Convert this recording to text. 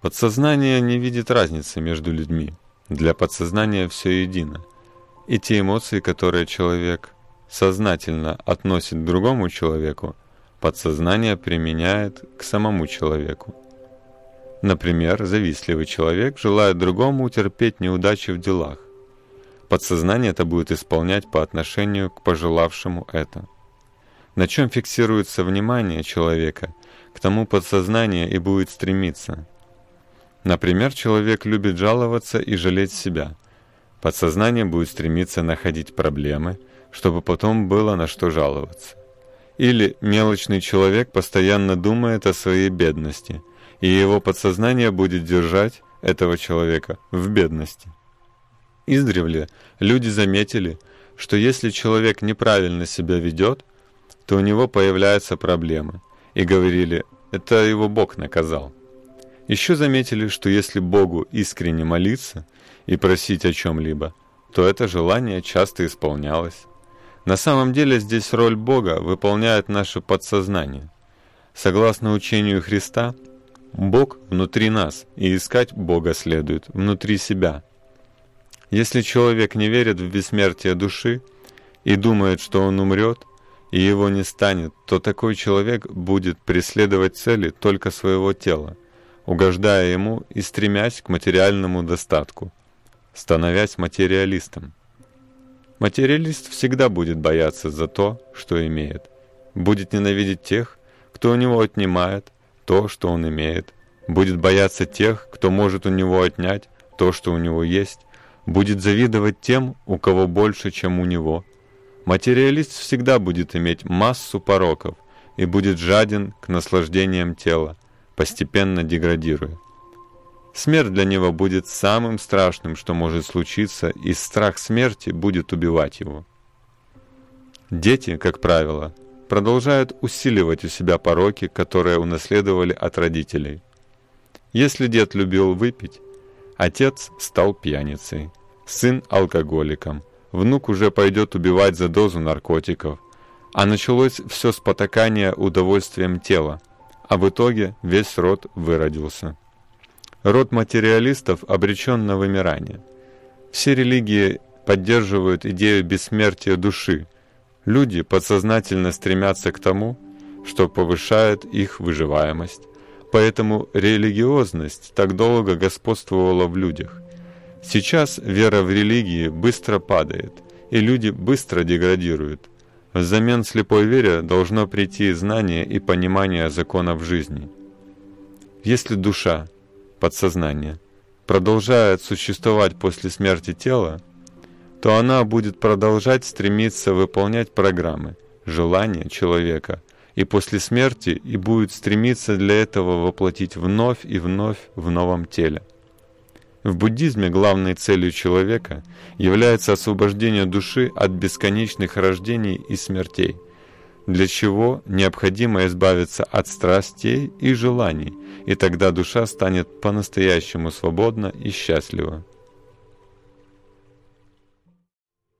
Подсознание не видит разницы между людьми. Для подсознания все едино. И те эмоции, которые человек сознательно относит к другому человеку, подсознание применяет к самому человеку. Например, завистливый человек желает другому утерпеть неудачи в делах. Подсознание это будет исполнять по отношению к пожелавшему это. На чем фиксируется внимание человека, к тому подсознание и будет стремиться. Например, человек любит жаловаться и жалеть себя. Подсознание будет стремиться находить проблемы, чтобы потом было на что жаловаться. Или мелочный человек постоянно думает о своей бедности, и его подсознание будет держать этого человека в бедности. Издревле люди заметили, что если человек неправильно себя ведет, то у него появляются проблемы, и говорили, это его Бог наказал. Еще заметили, что если Богу искренне молиться и просить о чем-либо, то это желание часто исполнялось. На самом деле здесь роль Бога выполняет наше подсознание. Согласно учению Христа, Бог внутри нас, и искать Бога следует внутри себя – если человек не верит в бессмертие души и думает, что он умрет, и его не станет, то такой человек будет преследовать цели только своего тела, угождая ему и стремясь к материальному достатку, становясь материалистом. Материалист всегда будет бояться за то, что имеет, будет ненавидеть тех, кто у него отнимает то, что он имеет, будет бояться тех, кто может у него отнять то, что у него есть, будет завидовать тем, у кого больше, чем у него. Материалист всегда будет иметь массу пороков и будет жаден к наслаждениям тела, постепенно деградируя. Смерть для него будет самым страшным, что может случиться, и страх смерти будет убивать его. Дети, как правило, продолжают усиливать у себя пороки, которые унаследовали от родителей. Если дед любил выпить, отец стал пьяницей сын алкоголиком, внук уже пойдет убивать за дозу наркотиков. А началось все с потакания удовольствием тела, а в итоге весь род выродился. Род материалистов обречен на вымирание. Все религии поддерживают идею бессмертия души. Люди подсознательно стремятся к тому, что повышает их выживаемость. Поэтому религиозность так долго господствовала в людях – Сейчас вера в религии быстро падает, и люди быстро деградируют. Взамен слепой вере должно прийти знание и понимание законов жизни. Если душа, подсознание, продолжает существовать после смерти тела, то она будет продолжать стремиться выполнять программы, желания человека, и после смерти и будет стремиться для этого воплотить вновь и вновь в новом теле. В буддизме главной целью человека является освобождение души от бесконечных рождений и смертей, для чего необходимо избавиться от страстей и желаний, и тогда душа станет по-настоящему свободна и счастлива.